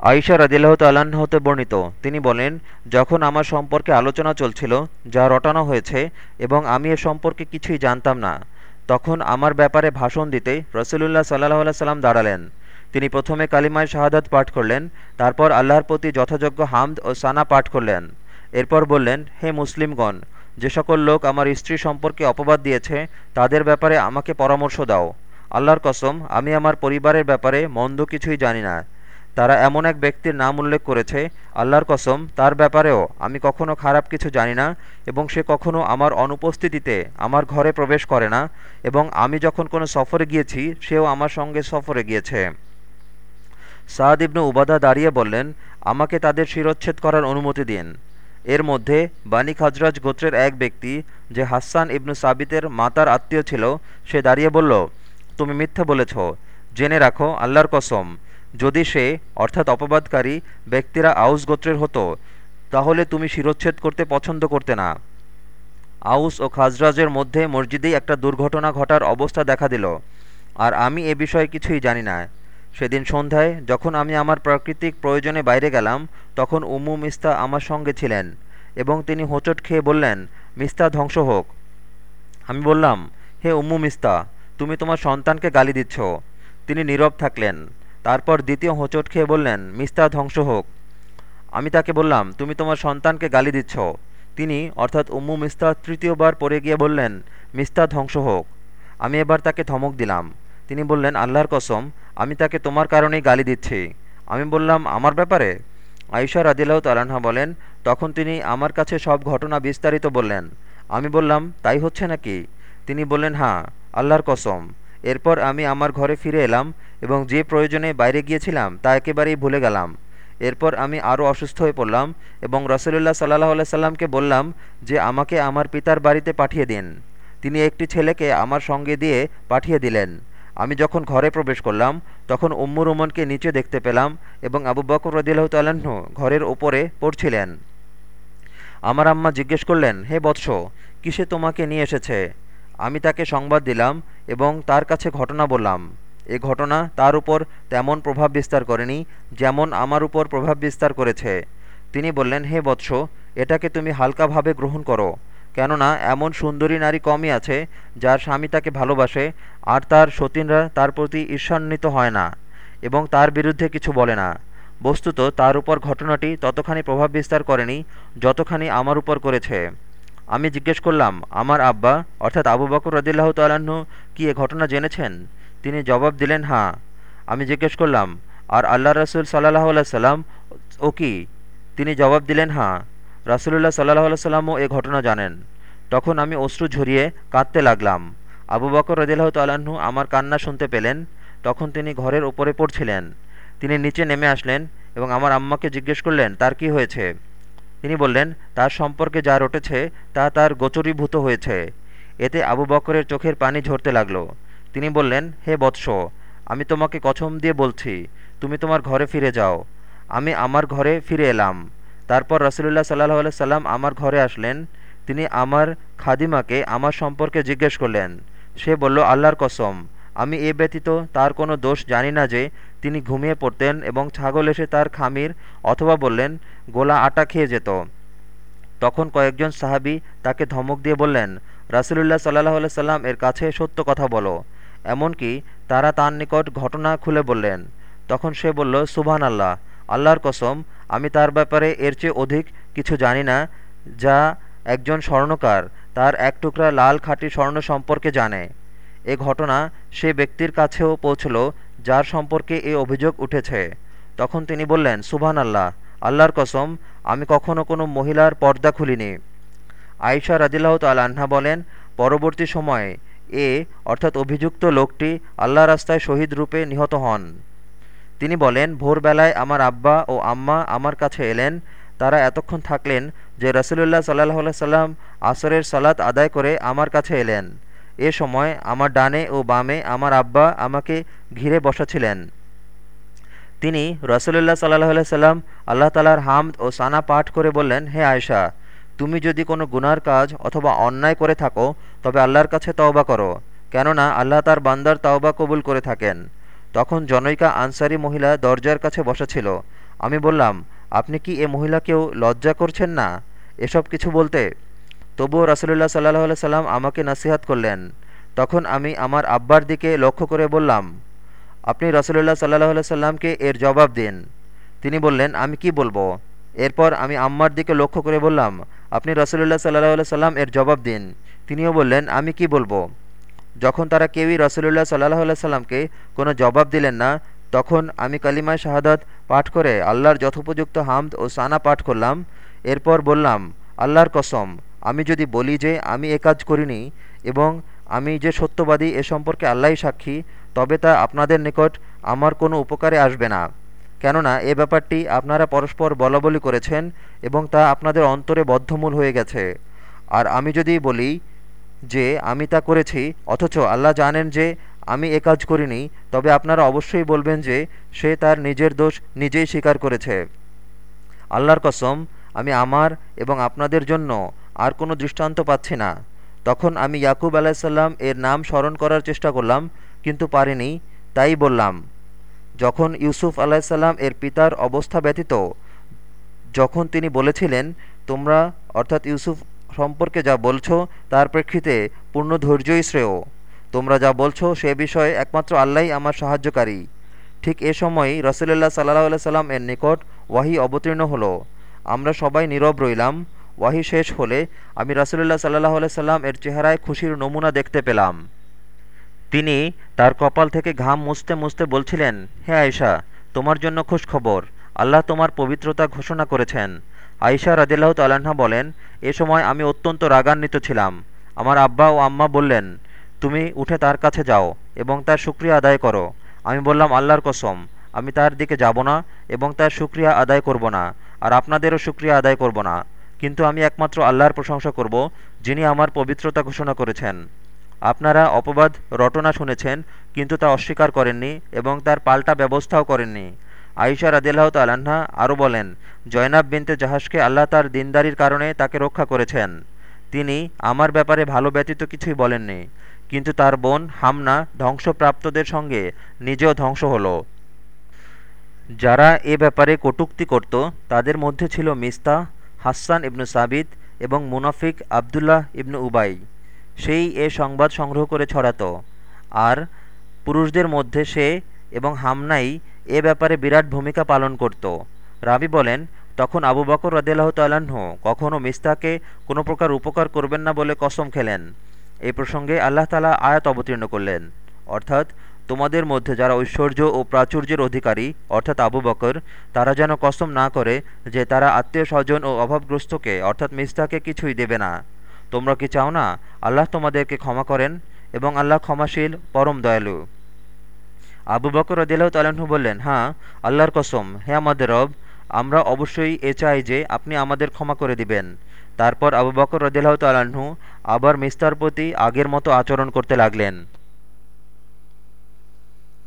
আইসা রাদিল্লাহ তাল্লাহ্ন হতে বর্ণিত। তিনি বলেন, যখন আমার সম্পর্কে আলোচনা চলছিল, যা রটানো হয়েছে, এবং আমি এ সম্পর্কে কিছুই জানতাম না, তখন আমার ব্যাপারে ভাষণ দিতে রসুলুল্লাহ সাল্লাহ সাল্লাম দাঁড়ালেন। তিনি প্রথমে কালিমায় শাহাদাত পাঠ করলেন, তারপর আল্লাহর প্রতি যথাযোগ্য হামদ ও সানা পাঠ করলেন। এরপর বললেন, হে মুসলিমগণ, যে সকল লোক আমার স্ত্রী সম্পর্কে অপবাদ দিয়েছে, তাদের ব্যাপারে আমাকে পরামর্শ দাও। আল্লাহর কসম, আমি আমার পরিবারের ব্যাপারে মন্দ কিছুই জানি না। তারা এমন এক ব্যক্তির নাম উল্লেখ করেছে, আল্লাহর কসম, তার ব্যাপারেও আমি কখনো খারাপ কিছু জানি না এবং সে কখনো আমার অনুপস্থিতিতে আমার ঘরে প্রবেশ করে না এবং আমি যখন কোনো সফরে গিয়েছি, সেও আমার সঙ্গে সফরে গিয়েছে। সাদ ইবনু উবাদা দাঁড়িয়ে বললেন, আমাকে তাদের শিরচ্ছেদ করার অনুমতি দিন। এর মধ্যে বানি খাজরাজ গোত্রের এক ব্যক্তি, যে হাসান ইবনু সাবিতের মাতার আত্মীয় ছিল, সে দাঁড়িয়ে বলল, তুমি মিথ্যা বলেছ। জেনে রাখো, আল্লাহর কসম যদি সে, অর্থাৎ অপবাদকারী, ব্যক্তিরা আউস গোত্রের হতো, তাহলে তুমি শিরচ্ছেদ করতে পছন্দ করতে না। আউস ও খাজরাজের মধ্যে মসজিদেই একটা দুর্ঘটনা ঘটার অবস্থা দেখা দিল। আর আমি এ বিষয়ে কিছুই জানি না। সেদিন সন্ধ্যায়, যখন আমি আমার প্রাকৃতিক প্রয়োজনে বাইরে গেলাম, তখন উম্মু মিস্তা আমার সঙ্গে ছিলেন এবং তিনি হোঁচট খেয়ে বললেন, মিস্তা, ধ্বংস হোক। আমি বললাম, হে উম্মু মিস্তা, তুমি তোমার সন্তানকে গালি দিচ্ছ। তিনি নীরব থাকলেন। তারপর দ্বিতীয় হোঁচট খেয়ে বললেন মিস্তা ধ্বংস হোক। আমি তাকে বললাম, তুমি তোমার সন্তানকে গালি দিচ্ছ। তিনি, অর্থাৎ উম্মু মিস্তা তৃতীয়বার পরে গিয়ে বললেন মিস্তা ধ্বংস হোক। আমি এবার তাকে ধমক দিলাম। তিনি বললেন, আল্লাহর কসম, আমি তাকে তোমার কারণেই গালি দিচ্ছি। আমি বললাম, আমার ব্যাপারে? আয়সা রাদিল্লাহ তালাহা বলেন, তখন তিনি আমার কাছে সব ঘটনা বিস্তারিত বললেন। আমি বললাম, তাই হচ্ছে নাকি? তিনি বললেন হ্যাঁ আল্লাহর কসম। এরপর আমি আমার ঘরে ফিরে এলাম এবং যে প্রয়োজনে বাইরে গিয়েছিলাম তা একেবারেই ভুলে গেলাম। এরপর আমি আরও অসুস্থ হয়ে পড়লাম এবং রসুলুল্লাহ সাল্লাহ আল্লাহ সাল্লামকে বললাম যে, আমাকে আমার পিতার বাড়িতে পাঠিয়ে দিন। তিনি একটি ছেলেকে আমার সঙ্গে দিয়ে পাঠিয়ে দিলেন। আমি যখন ঘরে প্রবেশ করলাম, তখন উম্মুর উমনকে নিচে দেখতে পেলাম এবং আবু বকর রদিল্লাহ তাল্লাহ্ন ঘরের ওপরে পড়ছিলেন। আমার আম্মা জিজ্ঞেস করলেন, হে বৎস, কিসে তোমাকে নিয়ে এসেছে? আমি তাকে সংবাদ দিলাম এবং তার কাছে ঘটনা বললাম। এ ঘটনা তার উপর তেমন প্রভাব বিস্তার করেনি যেমন আমার উপর প্রভাব বিস্তার করেছে। তিনি বললেন, হে বৎস, এটাকে তুমি হালকাভাবে গ্রহণ করো, কেননা এমন সুন্দরী নারী কমই আছে যার স্বামী তাকে ভালোবাসে আর তার সতীনরা তার প্রতি ঈর্ষান্বিত হয় না এবং তার বিরুদ্ধে কিছু বলে না। বস্তুত তার উপর ঘটনাটি ততখানি প্রভাব বিস্তার করেনি যতখানি আমার উপর করেছে। আমি জিজ্ঞেস করলাম, আমার আব্বা, অর্থাৎ আবু বকর রদিল্লাহ তাল্লাহ্ন কি এ ঘটনা জেনেছেন? তিনি জবাব দিলেন হ্যাঁ। আমি জিজ্ঞেস করলাম, আর আল্লাহ রসুল সাল্লাহ সাল্লাম, ও কি? তিনি জবাব দিলেন হ্যাঁ। রাসুলুল্লাহ সাল্লাহ সাল্লামও এ ঘটনা জানেন। তখন আমি অশ্রু ঝরিয়ে কাঁদতে লাগলাম। আবু বকর রদিল্লাহ তাল্লাহ্ন আমার কান্না শুনতে পেলেন। তখন তিনি ঘরের ওপরে পড়ছিলেন। তিনি নিচে নেমে আসলেন এবং আমার আম্মাকে জিজ্ঞেস করলেন, তার কি হয়েছে? তিনি বললেন, তার সম্পর্কে যা রটেছে, তা তার গোচরীভূত হয়েছে। এতে আবু বকরের চোখের পানি ঝরতে লাগল। তিনি বললেন, হে বৎস, আমি তোমাকে কছম দিয়ে বলছি, তুমি তোমার ঘরে ফিরে যাও। আমি আমার ঘরে ফিরে এলাম। তারপর রসুলুল্লাহ সাল্লাহ সাল্লাম আমার ঘরে আসলেন। তিনি আমার খাদিমাকে আমার সম্পর্কে জিজ্ঞেস করলেন। সে বলল, আল্লাহর কসম, আমি এ ব্যতীত তার কোনো দোষ জানি না যে তিনি ঘুমিয়ে পড়তেন এবং ছাগল এসে তার খামির অথবা বললেন, গোলা আটা খেয়ে যেত। তখন কয়েকজন সাহাবি তাকে ধমক দিয়ে বললেন, রাসুলুল্লাহ সাল্লাহ সাল্লাম এর কাছে সত্য কথা বলো। এমনকি তারা তার নিকট ঘটনা খুলে বললেন। তখন সে বলল সুবহান আল্লাহ আল্লাহর কসম, আমি তার ব্যাপারে এর চেয়ে অধিক কিছু জানি না, যা একজন স্বর্ণকার তার এক টুকরা লাল খাঁটি স্বর্ণ সম্পর্কে জানে। এ ঘটনা সে ব্যক্তির কাছেও পৌঁছল যার সম্পর্কে এই অভিযোগ উঠেছে। তখন তিনি বললেন সুবহান আল্লাহ আল্লাহর কসম, আমি কখনো কোনো মহিলার পর্দা খুলিনি। আয়সা রাজিল্লাহ তাল্লাহা বলেন, পরবর্তী সময়ে এ, অর্থাৎ অভিযুক্ত লোকটি আল্লাহ রাস্তায় শহীদ রূপে নিহত হন। তিনি বলেন, ভোরবেলায় আমার আব্বা ও আম্মা আমার কাছে এলেন। তারা এতক্ষণ থাকলেন যে রসুলুল্লাহ সাল্লাহ সাল্লাম আসরের সালাত আদায় করে আমার কাছে এলেন। এ সময় আমার ডানে ও বামে আমার আব্বা আমাকে ঘিরে বসাছিলেন। তিনি রসুলুল্লাহ সাল্লাহ সাল্লাম আল্লাহ তালার হামদ ও সানা পাঠ করে বললেন, হে আয়সা তুমি যদি কোনো গুনার কাজ অথবা অন্যায় করে থাকো, তবে আল্লাহর কাছে তওবা করো। কেননা আল্লাহ তার বান্দার তওবা কবুল করে থাকেন। তখন জনৈকা আনসারি মহিলা দরজার কাছে বসা ছিল আমি বললাম, আপনি কি এ মহিলাকেও লজ্জা করছেন না? এসব কিছু বলতে তবুও রাসুলুল্লাহ সাল্লাহ সাল্লাম আমাকে নাসিহাত করলেন। তখন আমি আমার আব্বার দিকে লক্ষ্য করে বললাম, আপনি রাসুলুল্লাহ সাল্লাহ সাল্লামকে এর জবাব দিন। তিনি বললেন, আমি কি বলব? এরপর আমি আম্মার দিকে লক্ষ্য করে বললাম, আপনি রাসুলুল্লাহ সাল্লাহ সাল্লাম এর জবাব দিন। তিনিও বললেন, আমি কি বলব? যখন তারা কেউই রাসুলুল্লাহ সাল্লাহ সাল্লামকে কোনো জবাব দিলেন না, তখন আমি কালিমায় শাহাদাত পাঠ করে আল্লাহর যথোপযুক্ত হামদ ও সানা পাঠ করলাম। এরপর বললাম, আল্লাহর কসম আমি যদি বলি যে আমি এ কাজ করিনি এবং আমি যে সত্যবাদী এ সম্পর্কে আল্লাহই সাক্ষী, তবে তা আপনাদের নিকট আমার কোনো উপকারে আসবে না। কেননা এ ব্যাপারটি আপনারা পরস্পর বলাবলি করেছেন এবং তা আপনাদের অন্তরে বদ্ধমূল হয়ে গেছে। আর আমি যদি বলি যে আমি তা করেছি, অথচ আল্লাহ জানেন যে আমি এ কাজ করিনি, তবে আপনারা অবশ্যই বলবেন যে সে তার নিজের দোষ নিজেই স্বীকার করেছে। আল্লাহর কসম, আমি আমার এবং আপনাদের জন্য আর কোনো দৃষ্টান্ত পাচ্ছি না। তখন আমি ইয়াকুব আলাহিসাল্লাম এর নাম স্মরণ করার চেষ্টা করলাম, কিন্তু পারিনি, তাই বললাম, যখন ইউসুফ আলাহিসাল্লাম এর পিতার অবস্থা ব্যতীত, যখন তিনি বলেছিলেন, তোমরা অর্থাৎ ইউসুফ সম্পর্কে যা বলছো, তার প্রেক্ষিতে পূর্ণ ধৈর্যই শ্রেয়। তোমরা যা বলছো, সে বিষয়ে একমাত্র আল্লাহই আমার সাহায্যকারী। ঠিক এ সময়ই রসুল্লাহ সাল্লাহ সাল্লাম এর নিকট ওয়াহি অবতীর্ণ হলো। আমরা সবাই নীরব রইলাম ওয়াহি শেষ হলে আমি রাসুলুল্লাহ সাল্লাহ সাল্লাম এর চেহারায় খুশির নমুনা দেখতে পেলাম। তিনি তার কপাল থেকে ঘাম মুছতে মুছতে বলছিলেন, হে আয়সা তোমার জন্য খুশ খবর। আল্লাহ তোমার পবিত্রতা ঘোষণা করেছেন। আয়সা রাদিল্লাহ তাল্লাহা বলেন, এ সময় আমি অত্যন্ত রাগান্বিত ছিলাম। আমার আব্বা ও আম্মা বললেন, তুমি উঠে তার কাছে যাও এবং তার সুক্রিয়া আদায় করো। আমি বললাম, আল্লাহর কসম, আমি তার দিকে যাব না এবং তার সুক্রিয়া আদায় করব না, আর আপনাদেরও সুক্রিয়া আদায় করব না। কিন্তু আমি একমাত্র আল্লাহর প্রশংসা করব, যিনি আমার পবিত্রতা ঘোষণা করেছেন। আপনারা অপবাদ, রটনা শুনেছেন, কিন্তু তা অস্বীকার করেননি এবং তার পাল্টা ব্যবস্থাও করেননি। আইসা রাদিল্লাহ তাল্লাহা আরও বলেন, জয়নাব বিনতে জাহাজকে আল্লাহ তার দিনদারির কারণে তাকে রক্ষা করেছেন। তিনি আমার ব্যাপারে ভালো ব্যতীত কিছুই বলেননি, কিন্তু তার বোন হামনা ধ্বংসপ্রাপ্তদের সঙ্গে নিজেও ধ্বংস হলো। যারা এ ব্যাপারে কটুক্তি করত, তাদের মধ্যে ছিল মিস্তা হাসান ইবনু সাবিদ এবং মুনাফিক আবদুল্লাহ ইবনু উবাই। সেই এ সংবাদ সংগ্রহ করে ছড়াত। আর পুরুষদের মধ্যে সে এবং হামনাই এ ব্যাপারে বিরাট ভূমিকা পালন করত। রাবি বলেন, তখন আবু বকর রদিল্লাহ তাল্লাহ্ন কখনও মিস্তাকে কোনো প্রকার উপকার করবেন না বলে কসম খেলেন। এই প্রসঙ্গে আল্লাহ তালা আয়াত অবতীর্ণ করলেন। অর্থাৎ তোমাদের মধ্যে যারা ঐশ্বর্য ও প্রাচুর্যের অধিকারী, অর্থাৎ আবু বকর, তারা যেন কসম না করে যে তারা আত্মীয় স্বজন ও অভাবগ্রস্তকে, অর্থাৎ মিস্তাকে কিছুই দেবে না। তোমরা কি চাও না? আল্লাহ তোমাদেরকে ক্ষমা করেন এবং আল্লাহ ক্ষমাশীল, পরম দয়ালু। আবু বকর রদিল্লাহ তালাহু বললেন হ্যাঁ আল্লাহর কসম। হে আমাদের রব, আমরা অবশ্যই এ চাই যে আপনি আমাদের ক্ষমা করে দিবেন। তারপর আবু বকর রদিল্লাহ তালাহু আবার মিস্তার প্রতি আগের মতো আচরণ করতে লাগলেন।